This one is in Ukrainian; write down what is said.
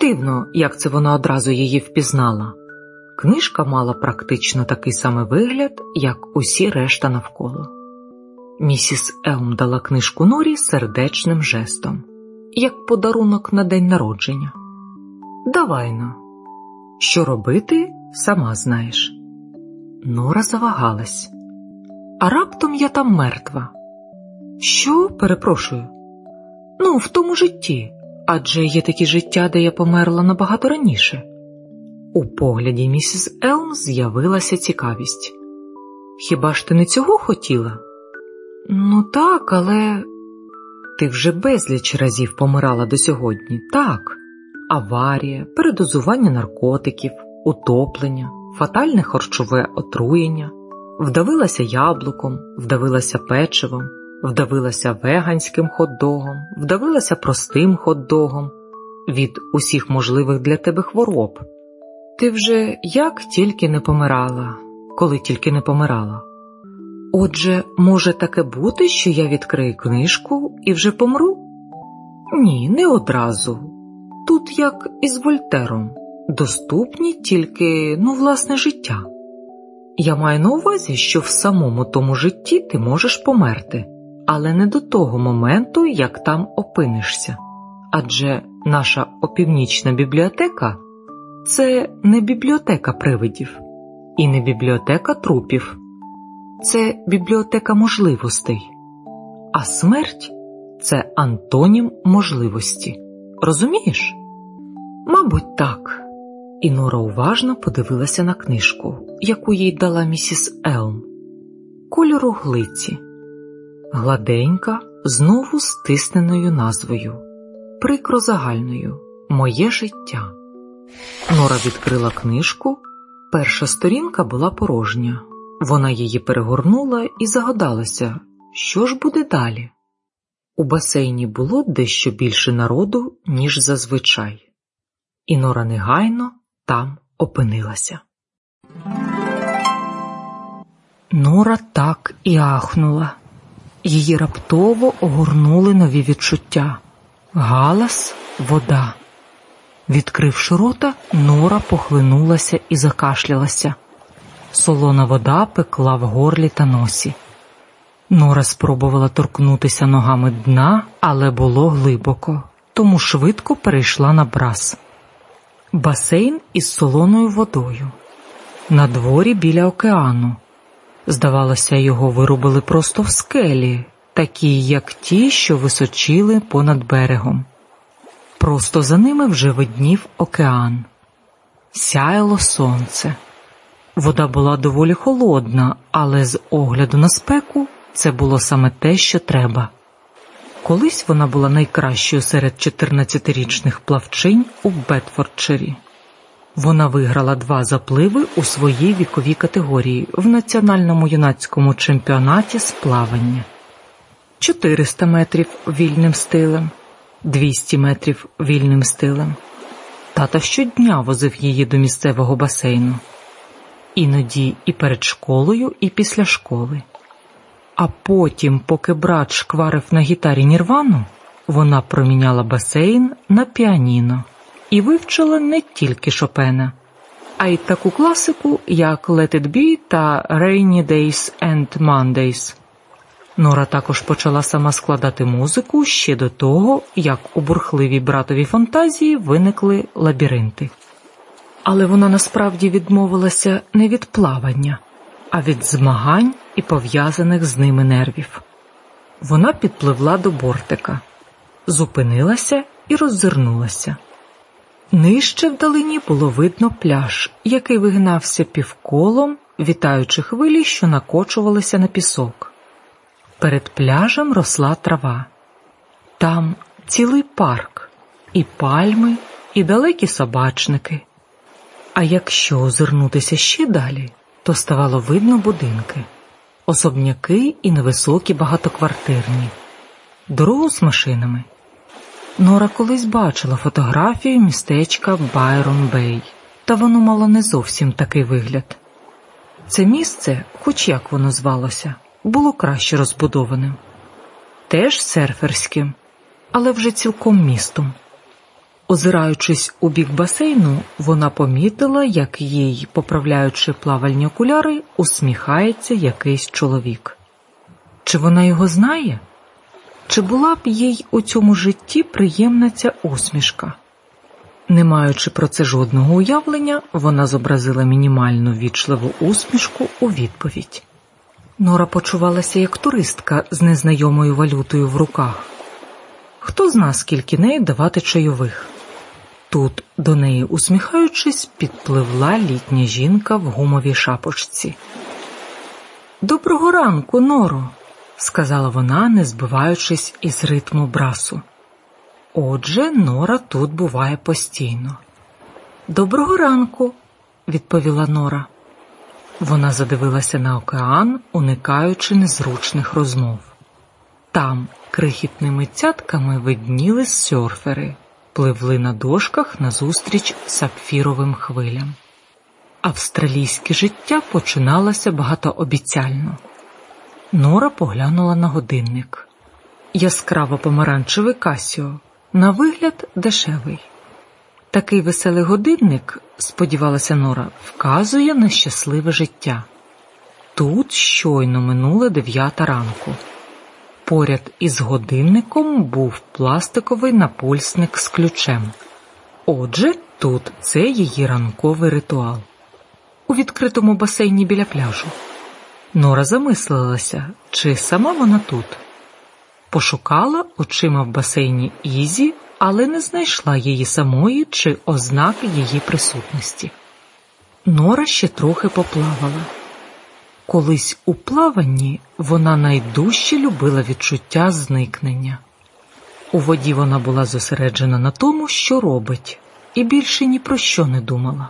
Дивно, як це вона одразу її впізнала. Книжка мала практично такий самий вигляд, як усі решта навколо. Місіс Елм дала книжку Норі сердечним жестом, як подарунок на день народження. Давайно, що робити, сама знаєш. Нора завагалась. А раптом я там мертва. Що, перепрошую? Ну, в тому житті, адже є такі життя, де я померла набагато раніше. У погляді місіс Елм з'явилася цікавість. Хіба ж ти не цього хотіла? Ну так, але ти вже безліч разів помирала до сьогодні, так. Аварія, передозування наркотиків, утоплення, фатальне харчове отруєння, вдавилася яблуком, вдавилася печивом, вдавилася веганським хот-догом, вдавилася простим хот-догом від усіх можливих для тебе хвороб. Ти вже як тільки не помирала, коли тільки не помирала. Отже, може таке бути, що я відкрию книжку і вже помру? Ні, не одразу. Тут, як із Вольтером, доступні тільки, ну, власне, життя. Я маю на увазі, що в самому тому житті ти можеш померти, але не до того моменту, як там опинишся. Адже наша опівнічна бібліотека це не бібліотека привидів і не бібліотека трупів, це бібліотека можливостей, а смерть це антонім можливості. Розумієш? Мабуть, так. І Нора уважно подивилася на книжку, яку їй дала місіс Елм, кольору глиці, гладенька, знову стисненою назвою, прикро загальною Моє життя. Нора відкрила книжку, перша сторінка була порожня. Вона її перегорнула і загадалася, що ж буде далі. У басейні було дещо більше народу, ніж зазвичай, і Нора негайно там опинилася. Нора так і ахнула. Її раптово огорнули нові відчуття галас, вода. Відкривши рота, Нора похлинулася і закашлялася. Солона вода пекла в горлі та носі. Нора спробувала торкнутися ногами дна, але було глибоко, тому швидко перейшла на брас. Басейн із солоною водою. На дворі біля океану. Здавалося, його вирубили просто в скелі, такі, як ті, що височили понад берегом. Просто за ними вже виднів океан. Сяяло сонце. Вода була доволі холодна, але з огляду на спеку це було саме те, що треба. Колись вона була найкращою серед 14-річних плавчинь у Бетфордширі. Вона виграла два запливи у своїй віковій категорії в національному юнацькому чемпіонаті з плавання 400 метрів вільним стилем, 200 метрів вільним стилем. Тата щодня возив її до місцевого басейну, іноді і перед школою, і після школи. А потім, поки брат шкварив на гітарі Нірвану, вона проміняла басейн на піаніно і вивчила не тільки Шопена, а й таку класику, як Let It Be та Rainy Days and Mondays. Нора також почала сама складати музику ще до того, як у бурхливій братовій фантазії виникли лабіринти. Але вона насправді відмовилася не від плавання, а від змагань і пов'язаних з ними нервів. Вона підпливла до бортика, зупинилася і роззирнулася. Нижче вдалині було видно пляж, який вигнався півколом, вітаючи хвилі, що накочувалися на пісок. Перед пляжем росла трава. Там цілий парк, і пальми, і далекі собачники. А якщо озирнутися ще далі, то ставало видно будинки, особняки і невисокі багатоквартирні, дорогу з машинами. Нора колись бачила фотографію містечка Байрон Бей, та воно мало не зовсім такий вигляд. Це місце, хоч як воно звалося, було краще розбудованим, теж серферським, але вже цілком містом. Озираючись у бік басейну, вона помітила, як їй, поправляючи плавальні окуляри, усміхається якийсь чоловік. Чи вона його знає? Чи була б їй у цьому житті приємна ця усмішка? Не маючи про це жодного уявлення, вона зобразила мінімальну вічливу усмішку у відповідь. Нора почувалася як туристка з незнайомою валютою в руках. Хто зна, скільки неї давати чайових? Тут, до неї усміхаючись, підпливла літня жінка в гумовій шапочці. Доброго ранку, Норо, сказала вона, не збиваючись із ритму брасу. Отже, Нора тут буває постійно. Доброго ранку, відповіла Нора. Вона задивилася на океан, уникаючи незручних розмов. Там крихітними цятками видніли серфери, пливли на дошках назустріч сапфіровим хвилям. Австралійське життя починалося багатообіцяльно. Нора поглянула на годинник. Яскраво помаранчевий Касіо, на вигляд дешевий. Такий веселий годинник, сподівалася Нора, вказує на щасливе життя. Тут щойно минула дев'ята ранку. Поряд із годинником був пластиковий напульсник з ключем. Отже, тут це її ранковий ритуал. У відкритому басейні біля пляжу. Нора замислилася, чи сама вона тут. Пошукала очима в басейні Ізі, але не знайшла її самої чи ознак її присутності. Нора ще трохи поплавала. Колись у плаванні вона найдужче любила відчуття зникнення. У воді вона була зосереджена на тому, що робить, і більше ні про що не думала.